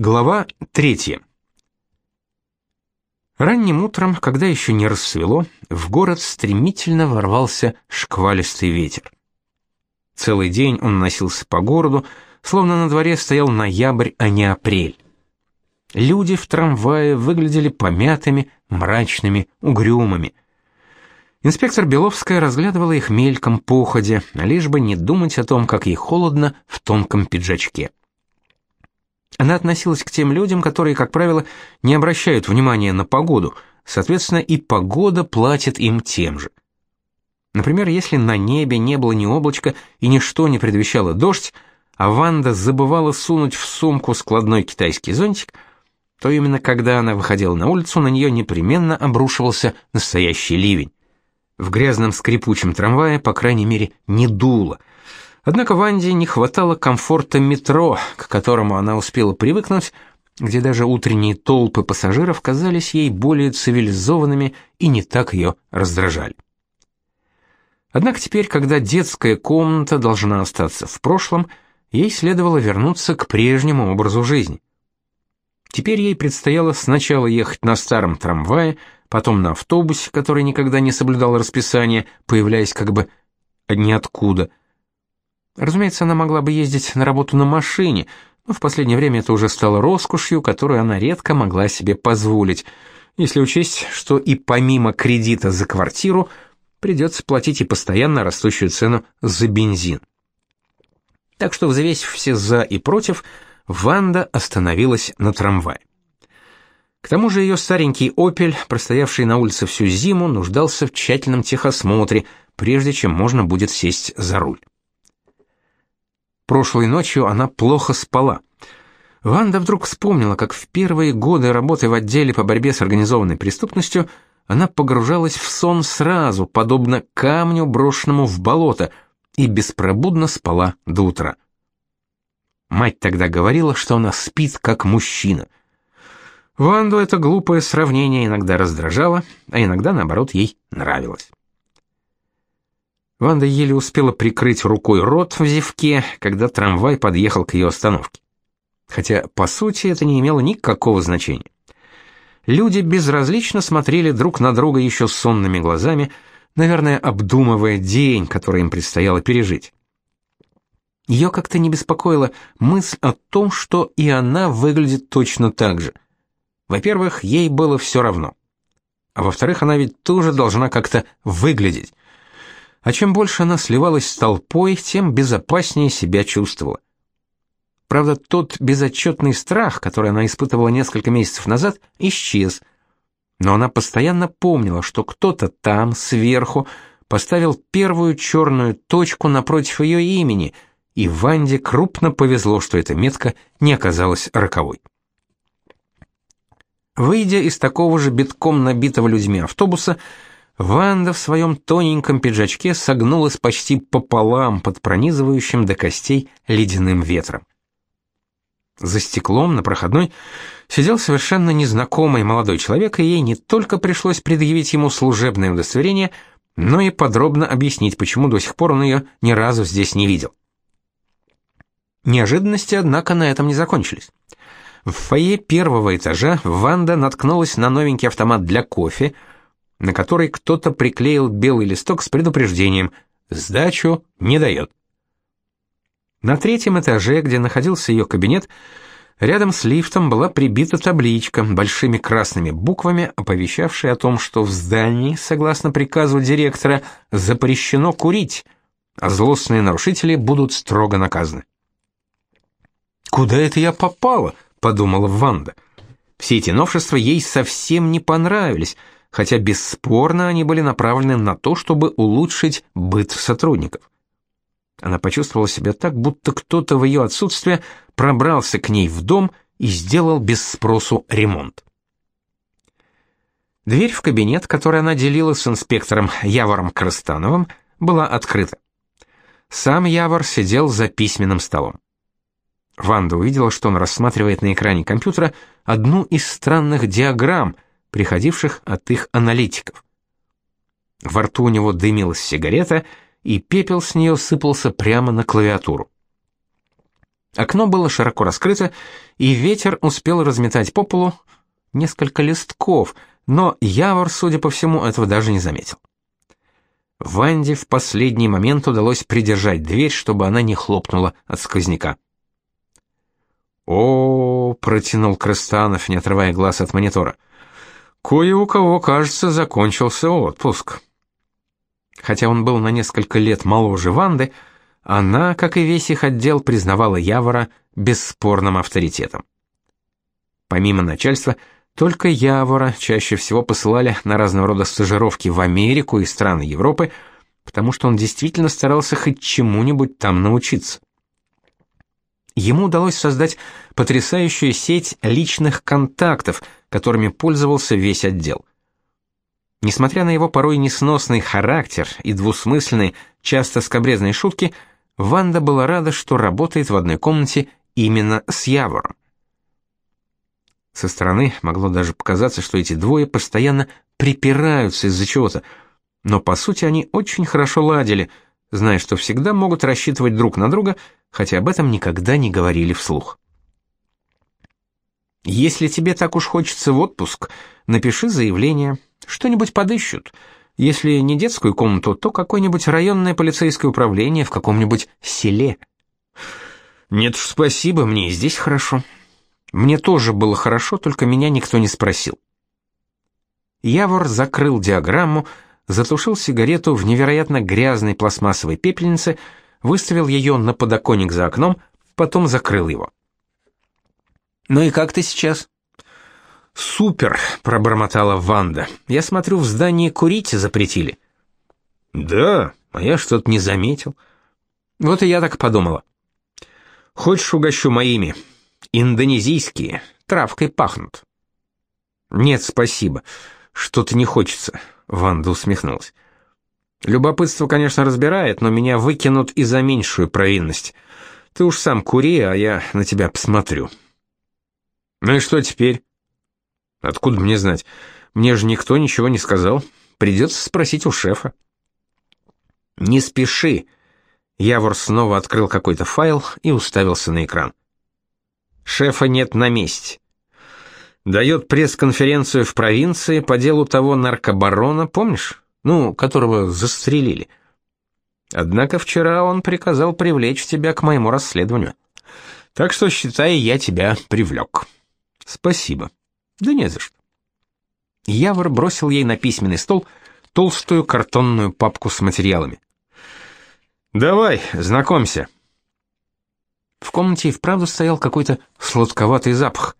Глава третья. Ранним утром, когда еще не рассвело, в город стремительно ворвался шквалистый ветер. Целый день он носился по городу, словно на дворе стоял ноябрь, а не апрель. Люди в трамвае выглядели помятыми, мрачными, угрюмыми. Инспектор Беловская разглядывала их мельком походя, лишь бы не думать о том, как ей холодно в тонком пиджачке. Она относилась к тем людям, которые, как правило, не обращают внимания на погоду, соответственно, и погода платит им тем же. Например, если на небе не было ни облачка и ничто не предвещало дождь, а Ванда забывала сунуть в сумку складной китайский зонтик, то именно когда она выходила на улицу, на нее непременно обрушивался настоящий ливень. В грязном скрипучем трамвае, по крайней мере, не дуло – Однако Ванде не хватало комфорта метро, к которому она успела привыкнуть, где даже утренние толпы пассажиров казались ей более цивилизованными и не так ее раздражали. Однако теперь, когда детская комната должна остаться в прошлом, ей следовало вернуться к прежнему образу жизни. Теперь ей предстояло сначала ехать на старом трамвае, потом на автобусе, который никогда не соблюдал расписание, появляясь как бы ниоткуда, Разумеется, она могла бы ездить на работу на машине, но в последнее время это уже стало роскошью, которую она редко могла себе позволить, если учесть, что и помимо кредита за квартиру придется платить и постоянно растущую цену за бензин. Так что, взвесив все «за» и «против», Ванда остановилась на трамвае. К тому же ее старенький «Опель», простоявший на улице всю зиму, нуждался в тщательном техосмотре, прежде чем можно будет сесть за руль. Прошлой ночью она плохо спала. Ванда вдруг вспомнила, как в первые годы работы в отделе по борьбе с организованной преступностью она погружалась в сон сразу, подобно камню, брошенному в болото, и беспробудно спала до утра. Мать тогда говорила, что она спит как мужчина. Ванду это глупое сравнение иногда раздражало, а иногда, наоборот, ей нравилось. Ванда еле успела прикрыть рукой рот в зевке, когда трамвай подъехал к ее остановке. Хотя, по сути, это не имело никакого значения. Люди безразлично смотрели друг на друга еще сонными глазами, наверное, обдумывая день, который им предстояло пережить. Ее как-то не беспокоила мысль о том, что и она выглядит точно так же. Во-первых, ей было все равно. А во-вторых, она ведь тоже должна как-то выглядеть а чем больше она сливалась с толпой, тем безопаснее себя чувствовала. Правда, тот безотчетный страх, который она испытывала несколько месяцев назад, исчез. Но она постоянно помнила, что кто-то там, сверху, поставил первую черную точку напротив ее имени, и Ванде крупно повезло, что эта метка не оказалась роковой. Выйдя из такого же битком набитого людьми автобуса, Ванда в своем тоненьком пиджачке согнулась почти пополам под пронизывающим до костей ледяным ветром. За стеклом на проходной сидел совершенно незнакомый молодой человек, и ей не только пришлось предъявить ему служебное удостоверение, но и подробно объяснить, почему до сих пор он ее ни разу здесь не видел. Неожиданности, однако, на этом не закончились. В фойе первого этажа Ванда наткнулась на новенький автомат для кофе — на который кто-то приклеил белый листок с предупреждением «Сдачу не дает». На третьем этаже, где находился ее кабинет, рядом с лифтом была прибита табличка большими красными буквами, оповещавшая о том, что в здании, согласно приказу директора, запрещено курить, а злостные нарушители будут строго наказаны. «Куда это я попала?» — подумала Ванда. Все эти новшества ей совсем не понравились — хотя бесспорно они были направлены на то, чтобы улучшить быт сотрудников. Она почувствовала себя так, будто кто-то в ее отсутствие пробрался к ней в дом и сделал без спросу ремонт. Дверь в кабинет, который она делила с инспектором Явором Крыстановым, была открыта. Сам Явор сидел за письменным столом. Ванда увидела, что он рассматривает на экране компьютера одну из странных диаграмм – приходивших от их аналитиков. Во рту у него дымилась сигарета, и пепел с нее сыпался прямо на клавиатуру. Окно было широко раскрыто, и ветер успел разметать по полу несколько листков, но Явор, судя по всему, этого даже не заметил. Ванде в последний момент удалось придержать дверь, чтобы она не хлопнула от сквозняка. О, протянул Крыстанов, не отрывая глаз от монитора. Кое у кого, кажется, закончился отпуск. Хотя он был на несколько лет моложе Ванды, она, как и весь их отдел, признавала Явора бесспорным авторитетом. Помимо начальства, только Явора чаще всего посылали на разного рода стажировки в Америку и страны Европы, потому что он действительно старался хоть чему-нибудь там научиться. Ему удалось создать потрясающую сеть личных контактов, которыми пользовался весь отдел. Несмотря на его порой несносный характер и двусмысленные, часто скобрезные шутки, Ванда была рада, что работает в одной комнате именно с Явором. Со стороны могло даже показаться, что эти двое постоянно припираются из-за чего-то, но по сути они очень хорошо ладили, зная, что всегда могут рассчитывать друг на друга, хотя об этом никогда не говорили вслух. Если тебе так уж хочется в отпуск, напиши заявление, что-нибудь подыщут. Если не детскую комнату, то какое-нибудь районное полицейское управление в каком-нибудь селе. Нет уж, спасибо, мне и здесь хорошо. Мне тоже было хорошо, только меня никто не спросил. Явор закрыл диаграмму, затушил сигарету в невероятно грязной пластмассовой пепельнице, выставил ее на подоконник за окном, потом закрыл его. «Ну и как ты сейчас?» «Супер!» — пробормотала Ванда. «Я смотрю, в здании курить запретили». «Да, а я что-то не заметил». «Вот и я так подумала». «Хочешь, угощу моими?» Индонезийские, травкой пахнут. Нет, спасибо. Что-то не хочется, Ванда усмехнулась. Любопытство, конечно, разбирает, но меня выкинут и за меньшую провинность. Ты уж сам кури, а я на тебя посмотрю. Ну и что теперь? Откуда мне знать? Мне же никто ничего не сказал. Придется спросить у шефа. Не спеши. Явор снова открыл какой-то файл и уставился на экран. Шефа нет на месте. Дает пресс-конференцию в провинции по делу того наркобарона, помнишь? Ну, которого застрелили. Однако вчера он приказал привлечь тебя к моему расследованию. Так что, считай, я тебя привлек. Спасибо. Да не за что. Явор бросил ей на письменный стол толстую картонную папку с материалами. «Давай, знакомься». В комнате и вправду стоял какой-то сладковатый запах.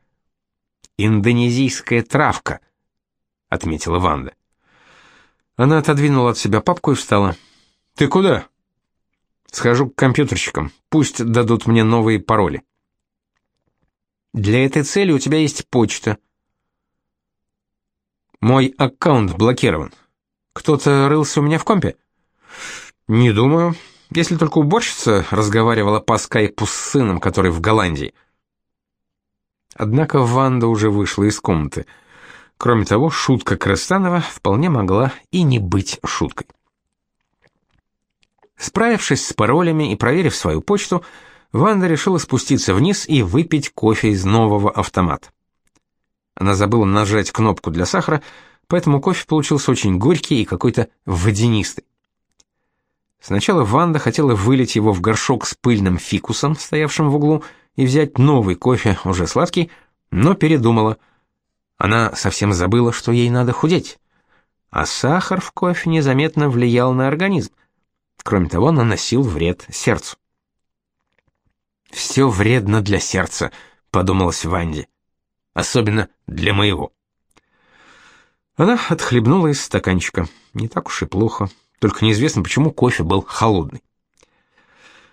«Индонезийская травка», — отметила Ванда. Она отодвинула от себя папку и встала. «Ты куда?» «Схожу к компьютерщикам. Пусть дадут мне новые пароли». «Для этой цели у тебя есть почта». «Мой аккаунт блокирован. Кто-то рылся у меня в компе?» «Не думаю если только уборщица разговаривала по скайпу с сыном, который в Голландии. Однако Ванда уже вышла из комнаты. Кроме того, шутка Крыстанова вполне могла и не быть шуткой. Справившись с паролями и проверив свою почту, Ванда решила спуститься вниз и выпить кофе из нового автомата. Она забыла нажать кнопку для сахара, поэтому кофе получился очень горький и какой-то водянистый. Сначала Ванда хотела вылить его в горшок с пыльным фикусом, стоявшим в углу, и взять новый кофе, уже сладкий, но передумала. Она совсем забыла, что ей надо худеть. А сахар в кофе незаметно влиял на организм. Кроме того, наносил вред сердцу. «Все вредно для сердца», — подумалась Ванде. «Особенно для моего». Она отхлебнула из стаканчика. Не так уж и плохо только неизвестно, почему кофе был холодный.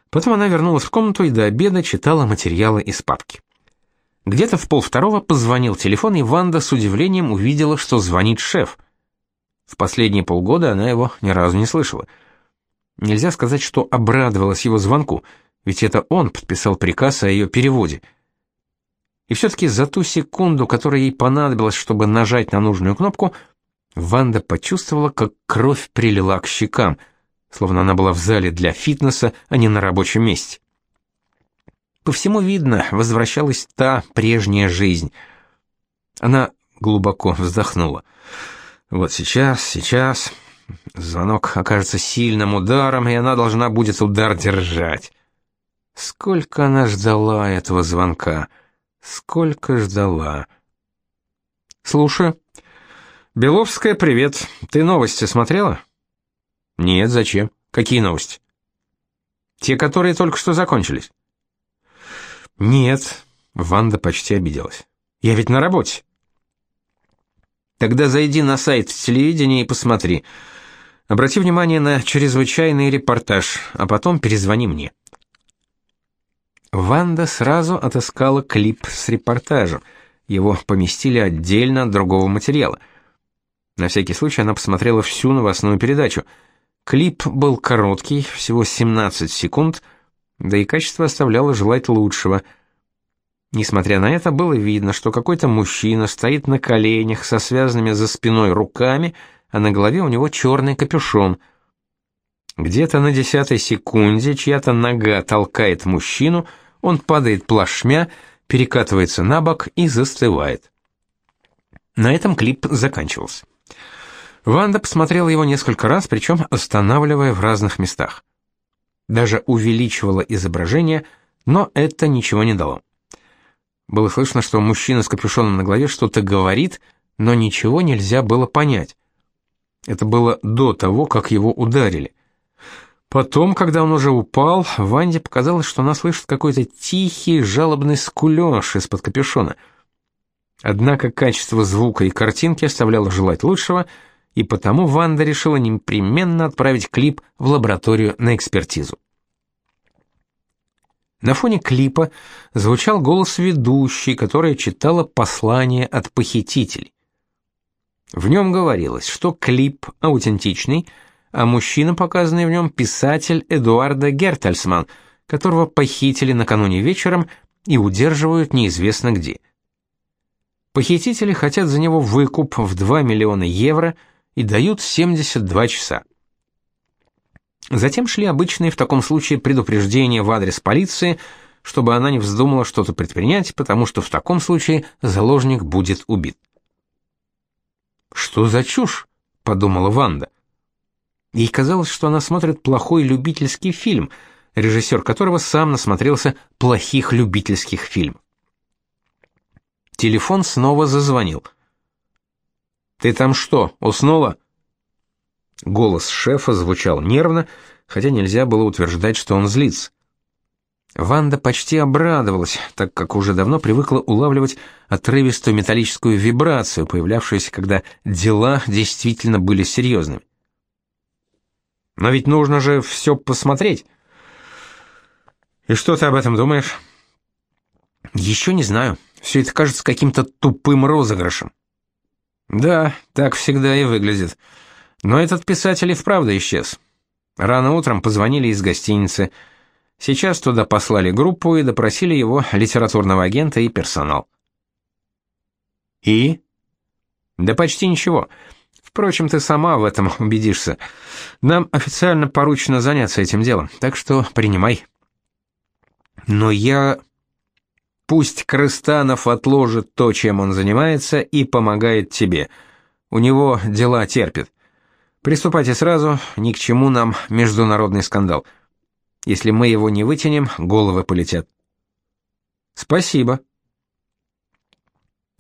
Потом она вернулась в комнату и до обеда читала материалы из папки. Где-то в полвторого позвонил телефон, и Ванда с удивлением увидела, что звонит шеф. В последние полгода она его ни разу не слышала. Нельзя сказать, что обрадовалась его звонку, ведь это он подписал приказ о ее переводе. И все-таки за ту секунду, которая ей понадобилась, чтобы нажать на нужную кнопку, Ванда почувствовала, как кровь прилила к щекам, словно она была в зале для фитнеса, а не на рабочем месте. По всему видно, возвращалась та прежняя жизнь. Она глубоко вздохнула. Вот сейчас, сейчас звонок окажется сильным ударом, и она должна будет удар держать. Сколько она ждала этого звонка. Сколько ждала. Слушаю. Беловская, привет. Ты новости смотрела? Нет, зачем? Какие новости? Те, которые только что закончились. Нет, Ванда почти обиделась. Я ведь на работе. Тогда зайди на сайт телевидения и посмотри. Обрати внимание на чрезвычайный репортаж, а потом перезвони мне. Ванда сразу отыскала клип с репортажем. Его поместили отдельно от другого материала. На всякий случай она посмотрела всю новостную передачу. Клип был короткий, всего 17 секунд, да и качество оставляло желать лучшего. Несмотря на это, было видно, что какой-то мужчина стоит на коленях со связанными за спиной руками, а на голове у него черный капюшон. Где-то на десятой секунде чья-то нога толкает мужчину, он падает плашмя, перекатывается на бок и застывает. На этом клип заканчивался. Ванда посмотрела его несколько раз, причем останавливая в разных местах. Даже увеличивала изображение, но это ничего не дало. Было слышно, что мужчина с капюшоном на голове что-то говорит, но ничего нельзя было понять. Это было до того, как его ударили. Потом, когда он уже упал, Ванде показалось, что она слышит какой-то тихий, жалобный скулёж из-под капюшона. Однако качество звука и картинки оставляло желать лучшего, и потому Ванда решила непременно отправить клип в лабораторию на экспертизу. На фоне клипа звучал голос ведущей, которая читала послание от похитителей. В нем говорилось, что клип аутентичный, а мужчина, показанный в нем, писатель Эдуарда Гертельсман, которого похитили накануне вечером и удерживают неизвестно где. Похитители хотят за него выкуп в 2 миллиона евро и дают 72 часа. Затем шли обычные в таком случае предупреждения в адрес полиции, чтобы она не вздумала что-то предпринять, потому что в таком случае заложник будет убит. «Что за чушь?» — подумала Ванда. Ей казалось, что она смотрит плохой любительский фильм, режиссер которого сам насмотрелся плохих любительских фильмов. Телефон снова зазвонил. «Ты там что, уснула?» Голос шефа звучал нервно, хотя нельзя было утверждать, что он злится. Ванда почти обрадовалась, так как уже давно привыкла улавливать отрывистую металлическую вибрацию, появлявшуюся, когда дела действительно были серьезными. Но ведь нужно же все посмотреть. И что ты об этом думаешь? Еще не знаю. Все это кажется каким-то тупым розыгрышем. Да, так всегда и выглядит. Но этот писатель и вправду исчез. Рано утром позвонили из гостиницы. Сейчас туда послали группу и допросили его литературного агента и персонал. И? Да почти ничего. Впрочем, ты сама в этом убедишься. Нам официально поручено заняться этим делом, так что принимай. Но я... Пусть Крыстанов отложит то, чем он занимается, и помогает тебе. У него дела терпят. Приступайте сразу, ни к чему нам международный скандал. Если мы его не вытянем, головы полетят. Спасибо.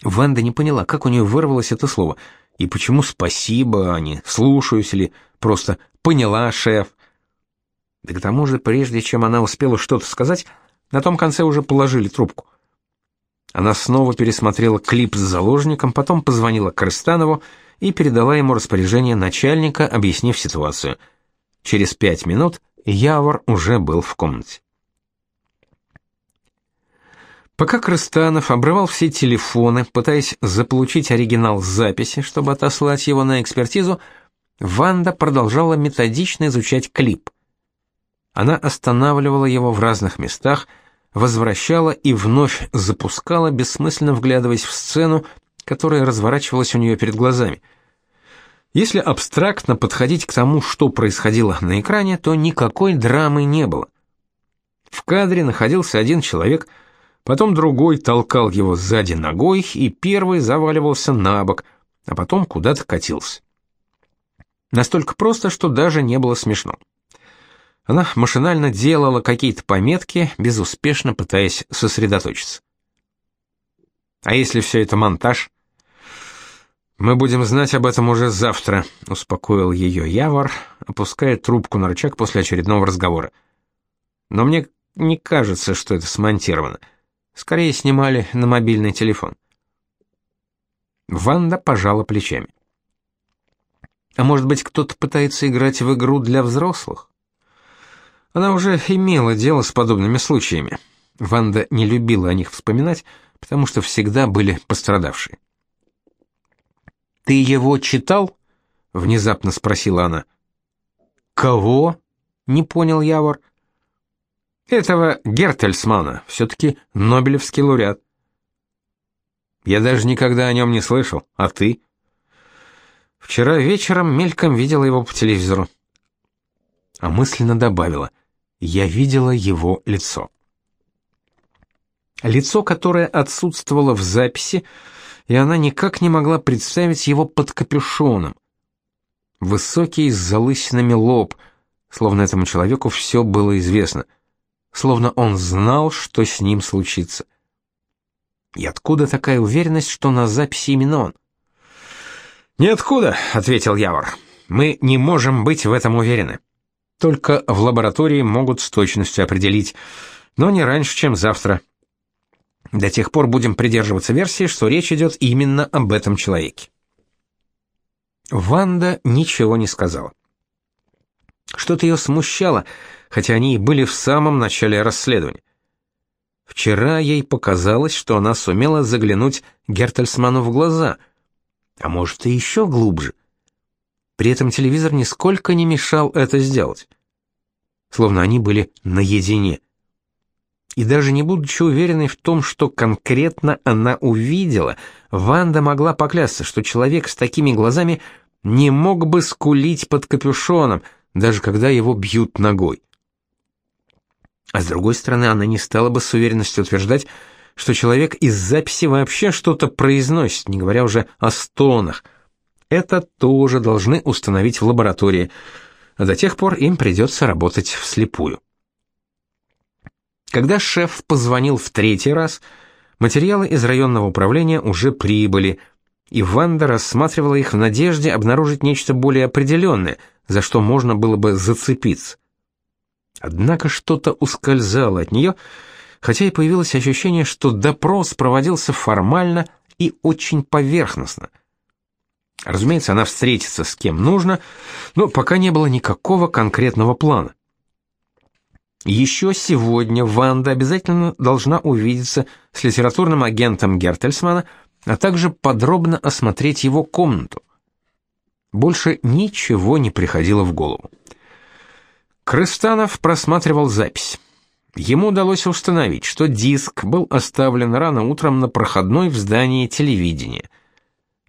Ванда не поняла, как у нее вырвалось это слово, и почему спасибо, а не слушаюсь или просто поняла, шеф. Да к тому же, прежде чем она успела что-то сказать, на том конце уже положили трубку. Она снова пересмотрела клип с заложником, потом позвонила Крыстанову и передала ему распоряжение начальника, объяснив ситуацию. Через пять минут Явор уже был в комнате. Пока Крыстанов обрывал все телефоны, пытаясь заполучить оригинал записи, чтобы отослать его на экспертизу, Ванда продолжала методично изучать клип. Она останавливала его в разных местах, возвращала и вновь запускала, бессмысленно вглядываясь в сцену, которая разворачивалась у нее перед глазами. Если абстрактно подходить к тому, что происходило на экране, то никакой драмы не было. В кадре находился один человек, потом другой толкал его сзади ногой, и первый заваливался на бок, а потом куда-то катился. Настолько просто, что даже не было смешно. Она машинально делала какие-то пометки, безуспешно пытаясь сосредоточиться. А если все это монтаж? Мы будем знать об этом уже завтра, успокоил ее Явор, опуская трубку на рычаг после очередного разговора. Но мне не кажется, что это смонтировано. Скорее снимали на мобильный телефон. Ванда пожала плечами. А может быть, кто-то пытается играть в игру для взрослых? Она уже имела дело с подобными случаями. Ванда не любила о них вспоминать, потому что всегда были пострадавшие. «Ты его читал?» — внезапно спросила она. «Кого?» — не понял Явор. «Этого Гертельсмана, все-таки Нобелевский лауреат». «Я даже никогда о нем не слышал, а ты?» «Вчера вечером мельком видела его по телевизору». А мысленно добавила, «Я видела его лицо». Лицо, которое отсутствовало в записи, и она никак не могла представить его под капюшоном. Высокий с залысинами лоб, словно этому человеку все было известно, словно он знал, что с ним случится. И откуда такая уверенность, что на записи именно он? «Ниоткуда», — ответил Явор. «Мы не можем быть в этом уверены. Только в лаборатории могут с точностью определить, но не раньше, чем завтра». До тех пор будем придерживаться версии, что речь идет именно об этом человеке. Ванда ничего не сказала. Что-то ее смущало, хотя они и были в самом начале расследования. Вчера ей показалось, что она сумела заглянуть Гертельсману в глаза, а может и еще глубже. При этом телевизор нисколько не мешал это сделать. Словно они были наедине и даже не будучи уверенной в том, что конкретно она увидела, Ванда могла поклясться, что человек с такими глазами не мог бы скулить под капюшоном, даже когда его бьют ногой. А с другой стороны, она не стала бы с уверенностью утверждать, что человек из записи вообще что-то произносит, не говоря уже о стонах. Это тоже должны установить в лаборатории, до тех пор им придется работать вслепую. Когда шеф позвонил в третий раз, материалы из районного управления уже прибыли, и Ванда рассматривала их в надежде обнаружить нечто более определенное, за что можно было бы зацепиться. Однако что-то ускользало от нее, хотя и появилось ощущение, что допрос проводился формально и очень поверхностно. Разумеется, она встретится с кем нужно, но пока не было никакого конкретного плана. Еще сегодня Ванда обязательно должна увидеться с литературным агентом Гертельсмана, а также подробно осмотреть его комнату. Больше ничего не приходило в голову. Крыстанов просматривал запись. Ему удалось установить, что диск был оставлен рано утром на проходной в здании телевидения.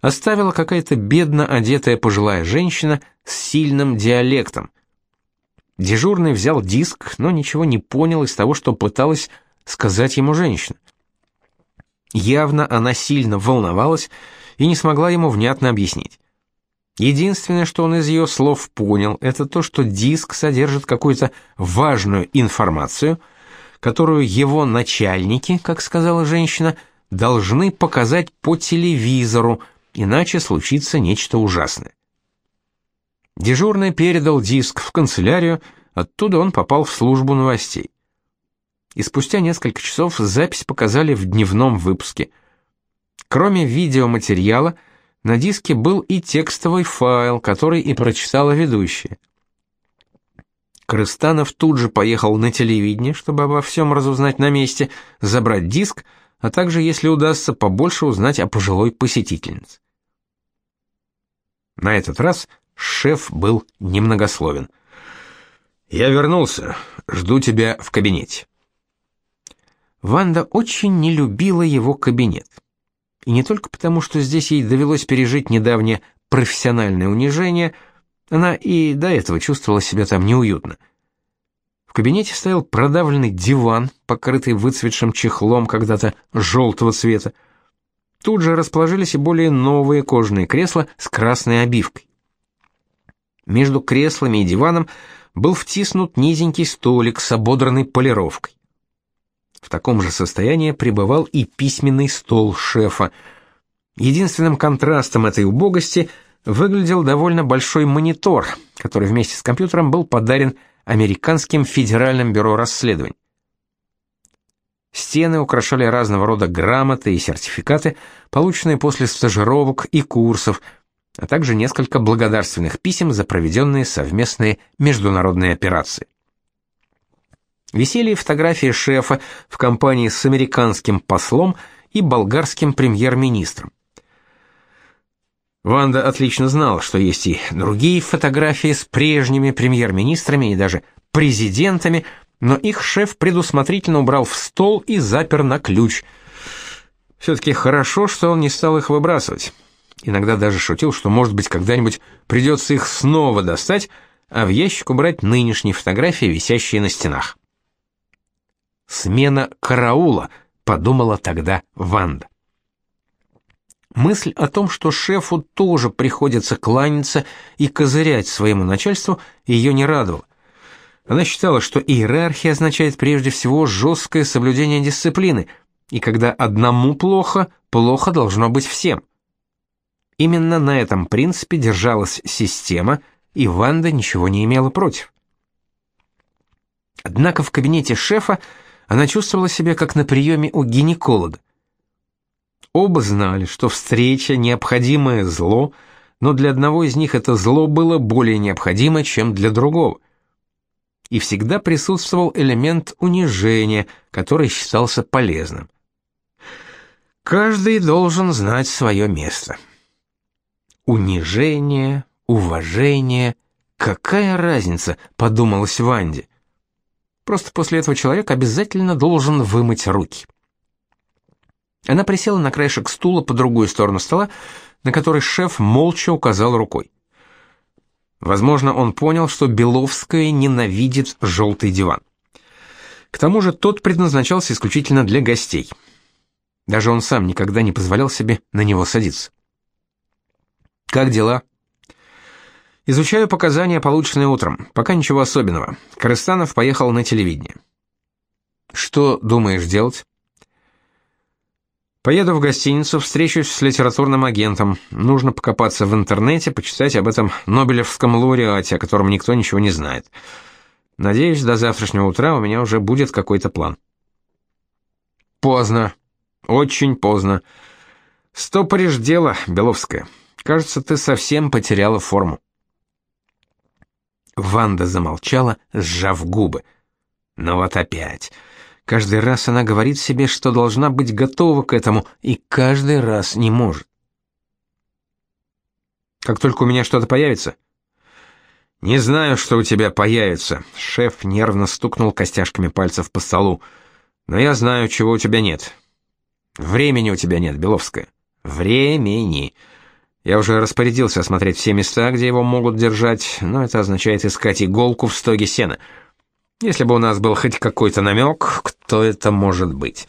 Оставила какая-то бедно одетая пожилая женщина с сильным диалектом, Дежурный взял диск, но ничего не понял из того, что пыталась сказать ему женщина. Явно она сильно волновалась и не смогла ему внятно объяснить. Единственное, что он из ее слов понял, это то, что диск содержит какую-то важную информацию, которую его начальники, как сказала женщина, должны показать по телевизору, иначе случится нечто ужасное. Дежурный передал диск в канцелярию, оттуда он попал в службу новостей. И спустя несколько часов запись показали в дневном выпуске. Кроме видеоматериала, на диске был и текстовый файл, который и прочитала ведущая. Крыстанов тут же поехал на телевидение, чтобы обо всем разузнать на месте, забрать диск, а также, если удастся, побольше узнать о пожилой посетительнице. На этот раз Шеф был немногословен. «Я вернулся. Жду тебя в кабинете». Ванда очень не любила его кабинет. И не только потому, что здесь ей довелось пережить недавнее профессиональное унижение, она и до этого чувствовала себя там неуютно. В кабинете стоял продавленный диван, покрытый выцветшим чехлом когда-то желтого цвета. Тут же расположились и более новые кожаные кресла с красной обивкой. Между креслами и диваном был втиснут низенький столик с ободранной полировкой. В таком же состоянии пребывал и письменный стол шефа. Единственным контрастом этой убогости выглядел довольно большой монитор, который вместе с компьютером был подарен Американским федеральным бюро расследований. Стены украшали разного рода грамоты и сертификаты, полученные после стажировок и курсов, а также несколько благодарственных писем за проведенные совместные международные операции. Висели фотографии шефа в компании с американским послом и болгарским премьер-министром. Ванда отлично знала, что есть и другие фотографии с прежними премьер-министрами и даже президентами, но их шеф предусмотрительно убрал в стол и запер на ключ. Все-таки хорошо, что он не стал их выбрасывать. Иногда даже шутил, что, может быть, когда-нибудь придется их снова достать, а в ящик убрать нынешние фотографии, висящие на стенах. «Смена караула», — подумала тогда Ванда. Мысль о том, что шефу тоже приходится кланяться и козырять своему начальству, ее не радовала. Она считала, что иерархия означает прежде всего жесткое соблюдение дисциплины, и когда одному плохо, плохо должно быть всем. Именно на этом принципе держалась система, и Ванда ничего не имела против. Однако в кабинете шефа она чувствовала себя как на приеме у гинеколога. Оба знали, что встреча необходимое зло, но для одного из них это зло было более необходимо, чем для другого и всегда присутствовал элемент унижения, который считался полезным. Каждый должен знать свое место. Унижение, уважение, какая разница, подумалось Ванде. Просто после этого человек обязательно должен вымыть руки. Она присела на краешек стула по другую сторону стола, на который шеф молча указал рукой. Возможно, он понял, что Беловская ненавидит желтый диван. К тому же тот предназначался исключительно для гостей. Даже он сам никогда не позволял себе на него садиться. «Как дела?» «Изучаю показания, полученные утром. Пока ничего особенного. Корыстанов поехал на телевидение». «Что думаешь делать?» Поеду в гостиницу, встречусь с литературным агентом. Нужно покопаться в интернете, почитать об этом Нобелевском лауреате, о котором никто ничего не знает. Надеюсь, до завтрашнего утра у меня уже будет какой-то план. Поздно. Очень поздно. Стопоришь дело, Беловская. Кажется, ты совсем потеряла форму. Ванда замолчала, сжав губы. Ну вот опять. Каждый раз она говорит себе, что должна быть готова к этому, и каждый раз не может. Как только у меня что-то появится, не знаю, что у тебя появится. Шеф нервно стукнул костяшками пальцев по столу. Но я знаю, чего у тебя нет. Времени у тебя нет, Беловская. Времени. Я уже распорядился осмотреть все места, где его могут держать, но это означает искать иголку в стоге сена. Если бы у нас был хоть какой-то намек, кто это может быть.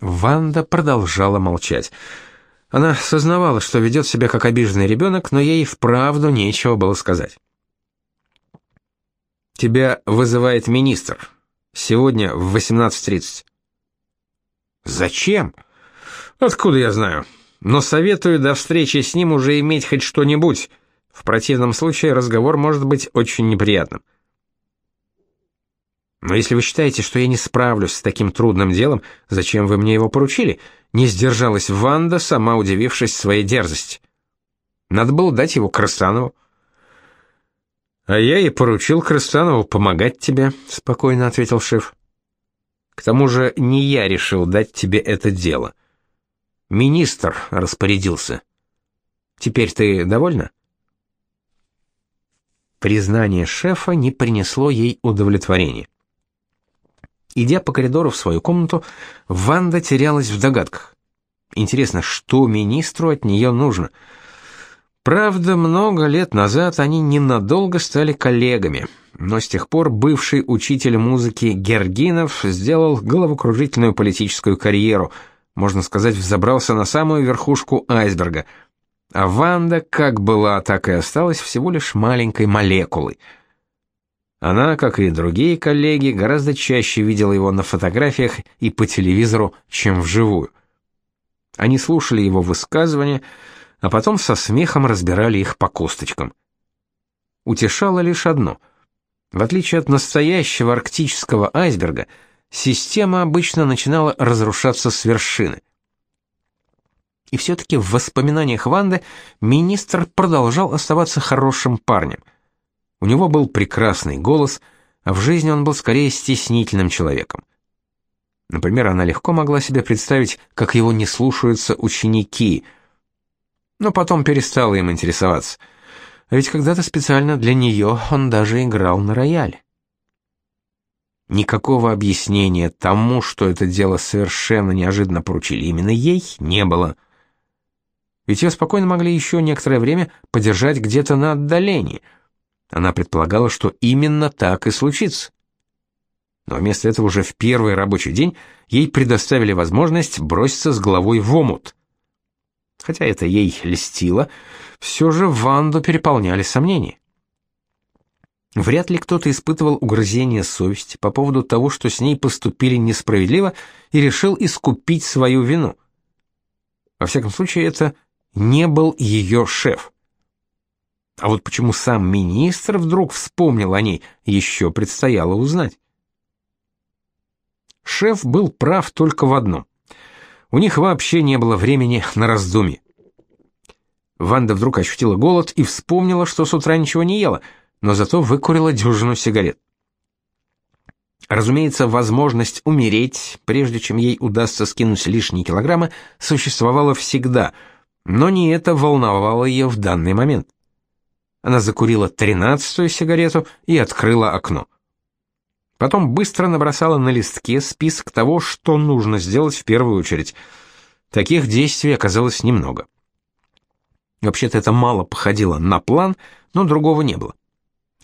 Ванда продолжала молчать. Она сознавала, что ведет себя как обиженный ребенок, но ей вправду нечего было сказать. «Тебя вызывает министр. Сегодня в 18.30». «Зачем?» «Откуда я знаю? Но советую до встречи с ним уже иметь хоть что-нибудь. В противном случае разговор может быть очень неприятным». Но если вы считаете, что я не справлюсь с таким трудным делом, зачем вы мне его поручили? Не сдержалась Ванда, сама удивившись своей дерзости. Надо было дать его Крыстанову. А я и поручил Крыстанову помогать тебе, спокойно ответил шеф. К тому же не я решил дать тебе это дело. Министр распорядился. Теперь ты довольна? Признание шефа не принесло ей удовлетворения. Идя по коридору в свою комнату, Ванда терялась в догадках. Интересно, что министру от нее нужно? Правда, много лет назад они ненадолго стали коллегами. но с тех пор бывший учитель музыки Гергинов сделал головокружительную политическую карьеру, можно сказать, взобрался на самую верхушку айсберга. А Ванда, как была, так и осталась всего лишь маленькой молекулой. Она, как и другие коллеги, гораздо чаще видела его на фотографиях и по телевизору, чем вживую. Они слушали его высказывания, а потом со смехом разбирали их по косточкам. Утешало лишь одно. В отличие от настоящего арктического айсберга, система обычно начинала разрушаться с вершины. И все-таки в воспоминаниях Ванды министр продолжал оставаться хорошим парнем. У него был прекрасный голос, а в жизни он был скорее стеснительным человеком. Например, она легко могла себе представить, как его не слушаются ученики, но потом перестала им интересоваться – а ведь когда-то специально для нее он даже играл на рояле. Никакого объяснения тому, что это дело совершенно неожиданно поручили именно ей, не было. Ведь ее спокойно могли еще некоторое время подержать где-то на отдалении. Она предполагала, что именно так и случится. Но вместо этого уже в первый рабочий день ей предоставили возможность броситься с головой в омут. Хотя это ей льстило, все же Ванду переполняли сомнения. Вряд ли кто-то испытывал угрызение совести по поводу того, что с ней поступили несправедливо, и решил искупить свою вину. Во всяком случае, это не был ее шеф. А вот почему сам министр вдруг вспомнил о ней, еще предстояло узнать. Шеф был прав только в одном. У них вообще не было времени на раздумье. Ванда вдруг ощутила голод и вспомнила, что с утра ничего не ела, но зато выкурила дюжину сигарет. Разумеется, возможность умереть, прежде чем ей удастся скинуть лишние килограммы, существовала всегда, но не это волновало ее в данный момент. Она закурила тринадцатую сигарету и открыла окно. Потом быстро набросала на листке список того, что нужно сделать в первую очередь. Таких действий оказалось немного. Вообще-то это мало походило на план, но другого не было.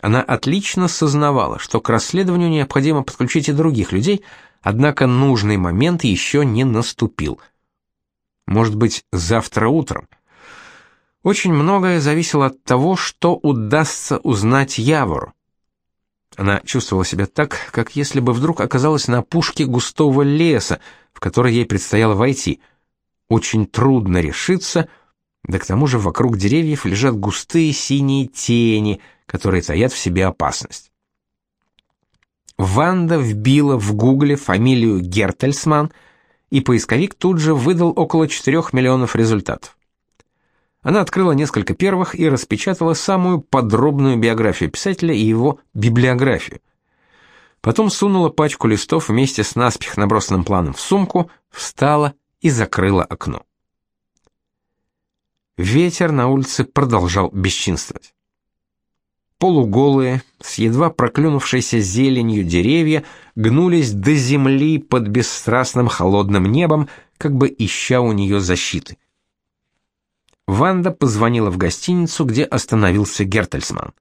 Она отлично сознавала, что к расследованию необходимо подключить и других людей, однако нужный момент еще не наступил. Может быть, завтра утром. Очень многое зависело от того, что удастся узнать Явору. Она чувствовала себя так, как если бы вдруг оказалась на опушке густого леса, в который ей предстояло войти. Очень трудно решиться, да к тому же вокруг деревьев лежат густые синие тени, которые таят в себе опасность. Ванда вбила в гугле фамилию Гертельсман, и поисковик тут же выдал около 4 миллионов результатов. Она открыла несколько первых и распечатала самую подробную биографию писателя и его библиографию. Потом сунула пачку листов вместе с наспех набросанным планом в сумку, встала и закрыла окно. Ветер на улице продолжал бесчинствовать. Полуголые, с едва проклюнувшейся зеленью деревья гнулись до земли под бесстрастным холодным небом, как бы ища у нее защиты. Ванда позвонила в гостиницу, где остановился Гертельсман.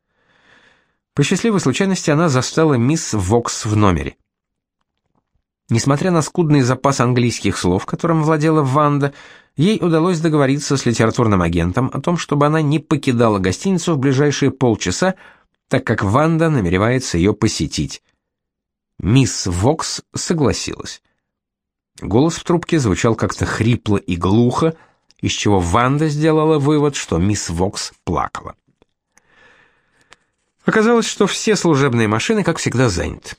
По счастливой случайности она застала мисс Вокс в номере. Несмотря на скудный запас английских слов, которым владела Ванда, ей удалось договориться с литературным агентом о том, чтобы она не покидала гостиницу в ближайшие полчаса, так как Ванда намеревается ее посетить. Мисс Вокс согласилась. Голос в трубке звучал как-то хрипло и глухо, из чего Ванда сделала вывод, что мисс Вокс плакала. Оказалось, что все служебные машины, как всегда, заняты.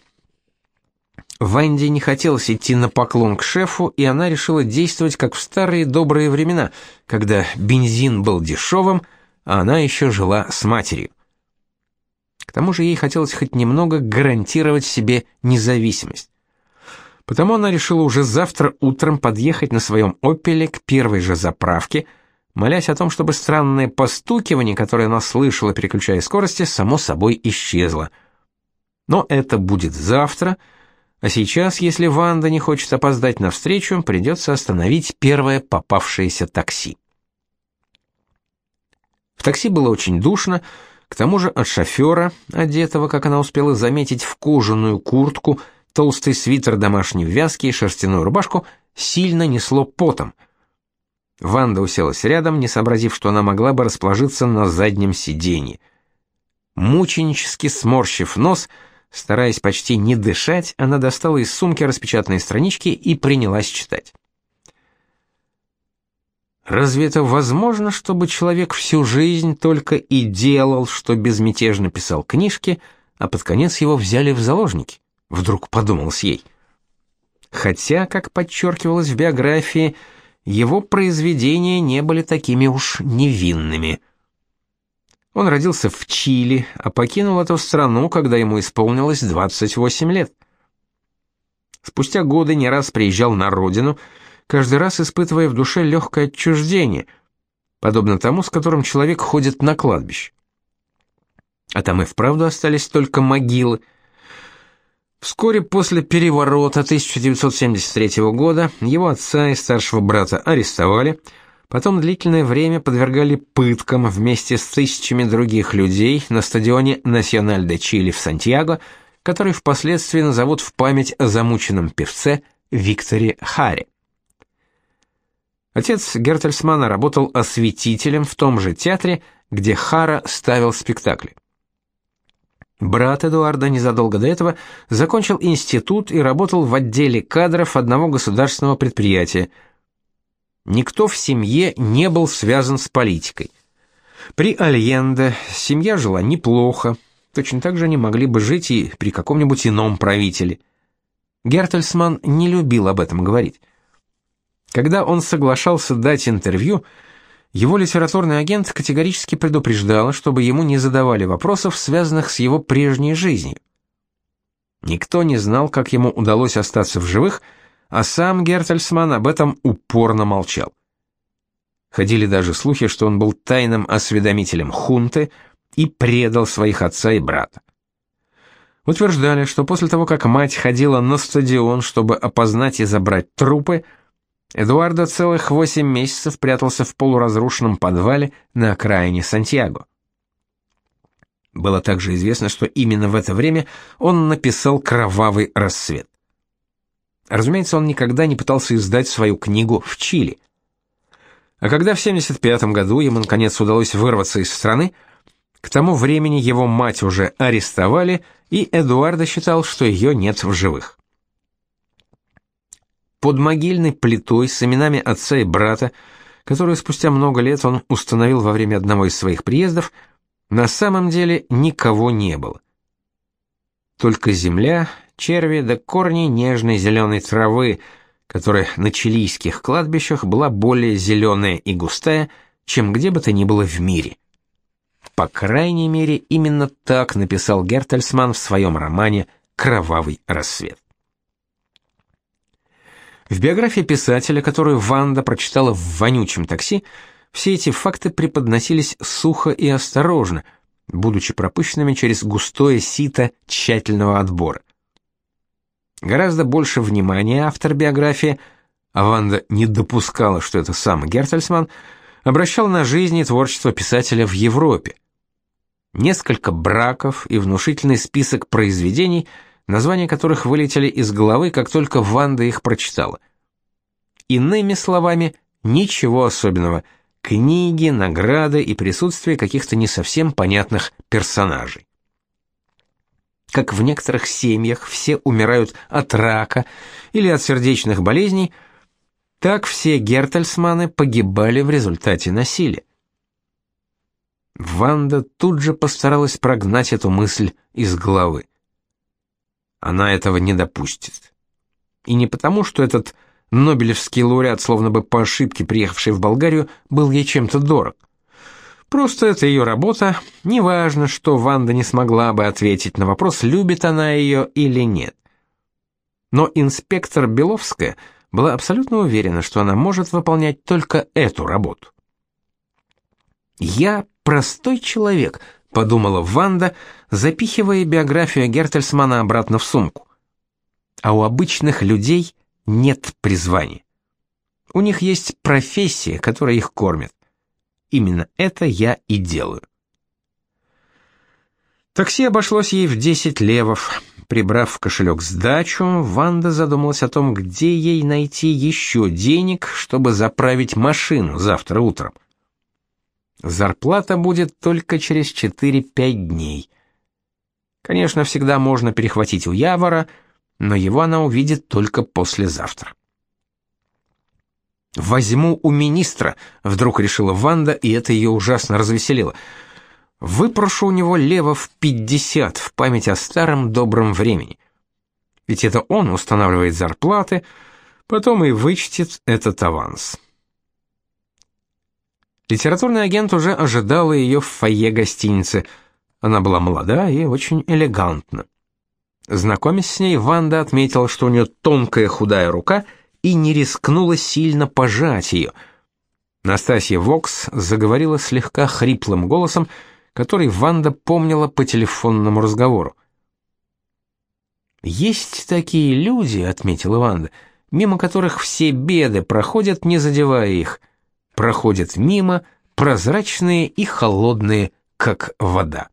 Ванде не хотелось идти на поклон к шефу, и она решила действовать как в старые добрые времена, когда бензин был дешевым, а она еще жила с матерью. К тому же ей хотелось хоть немного гарантировать себе независимость. Потому она решила уже завтра утром подъехать на своем «Опеле» к первой же заправке, молясь о том, чтобы странное постукивание, которое она слышала, переключая скорости, само собой исчезло. Но это будет завтра — а сейчас, если Ванда не хочет опоздать на встречу, придется остановить первое попавшееся такси. В такси было очень душно, К тому же от шофера, одетого, как она успела заметить, в кожаную куртку, толстый свитер домашней вязки и шерстяную рубашку, сильно несло потом. Ванда уселась рядом, не сообразив, что она могла бы расположиться на заднем сиденье. Мученически сморщив нос, стараясь почти не дышать, она достала из сумки распечатанные странички и принялась читать. Разве это возможно, чтобы человек всю жизнь только и делал, что безмятежно писал книжки, а под конец его взяли в заложники? Вдруг подумалось ей. Хотя, как подчеркивалось в биографии, его произведения не были такими уж невинными. Он родился в Чили, а покинул эту страну, когда ему исполнилось 28 лет. Спустя годы не раз приезжал на родину каждый раз испытывая в душе легкое отчуждение, подобно тому, с которым человек ходит на кладбище. А там и вправду остались только могилы. Вскоре после переворота 1973 года его отца и старшего брата арестовали, потом длительное время подвергали пыткам вместе с тысячами других людей на стадионе Националь де Чили в Сантьяго, который впоследствии назовут в память о замученном певце Викторе Харе. Отец Гертельсмана работал осветителем в том же театре, где Хара ставил спектакли. Брат Эдуарда незадолго до этого закончил институт и работал в отделе кадров одного государственного предприятия. Никто в семье не был связан с политикой. При Альенде семья жила неплохо, точно так же они могли бы жить и при каком-нибудь ином правителе. Гертельсман не любил об этом говорить. Когда он соглашался дать интервью, его литературный агент категорически предупреждал, чтобы ему не задавали вопросов, связанных с его прежней жизнью. Никто не знал, как ему удалось остаться в живых, а сам Гертельсман об этом упорно молчал. Ходили даже слухи, что он был тайным осведомителем хунты и предал своих отца и брата. Утверждали, что после того, как мать ходила на стадион, чтобы опознать и забрать трупы, Эдуардо целых восемь месяцев прятался в полуразрушенном подвале на окраине Сантьяго. Было также известно, что именно в это время он написал «Кровавый рассвет». Разумеется, он никогда не пытался издать свою книгу в Чили. А когда в 75 году ему наконец удалось вырваться из страны, к тому времени его мать уже арестовали, и Эдуардо считал, что ее нет в живых. Под могильной плитой с именами отца и брата, которую спустя много лет он установил во время одного из своих приездов, на самом деле никого не было. Только земля, черви да корни нежной зеленой травы, которая на чилийских кладбищах была более зеленая и густая, чем где бы то ни было в мире. По крайней мере, именно так написал Гертельсман в своем романе «Кровавый рассвет». В биографии писателя, которую Ванда прочитала в вонючем такси, все эти факты преподносились сухо и осторожно, будучи пропущенными через густое сито тщательного отбора. Гораздо больше внимания автор биографии, а Ванда не допускала, что это сам Гертельсман, обращал на жизнь и творчество писателя в Европе. Несколько браков и внушительный список произведений – названия которых вылетели из головы, как только Ванда их прочитала. Иными словами, ничего особенного. Книги, награды и присутствие каких-то не совсем понятных персонажей. Как в некоторых семьях все умирают от рака или от сердечных болезней, так все Гертельсманы погибали в результате насилия. Ванда тут же постаралась прогнать эту мысль из головы. Она этого не допустит. И не потому, что этот Нобелевский лауреат, словно бы по ошибке приехавший в Болгарию, был ей чем-то дорог. Просто это ее работа, неважно, что Ванда не смогла бы ответить на вопрос, любит она ее или нет. Но инспектор Беловская была абсолютно уверена, что она может выполнять только эту работу. «Я простой человек», — подумала Ванда, запихивая биографию Гертельсмана обратно в сумку. А у обычных людей нет призвания. У них есть профессия, которая их кормит. Именно это я и делаю. Такси обошлось ей в 10 левов. Прибрав в кошелек сдачу, Ванда задумалась о том, где ей найти еще денег, чтобы заправить машину завтра утром. Зарплата будет только через 4-5 дней. Конечно, всегда можно перехватить у Явора, но его она увидит только послезавтра. «Возьму у министра», — вдруг решила Ванда, и это ее ужасно развеселило. «Выпрошу у него левов 50 в память о старом добром времени. Ведь это он устанавливает зарплаты, потом и вычтет этот аванс». Литературный агент уже ожидал ее в фойе гостиницы. Она была молода и очень элегантна. Знакомясь с ней, Ванда отметила, что у нее тонкая худая рука и не рискнула сильно пожать ее. Настасья Вокс заговорила слегка хриплым голосом, который Ванда помнила по телефонному разговору. «Есть такие люди», — отметила Ванда, — «мимо которых все беды проходят, не задевая их проходят мимо, прозрачные и холодные, как вода.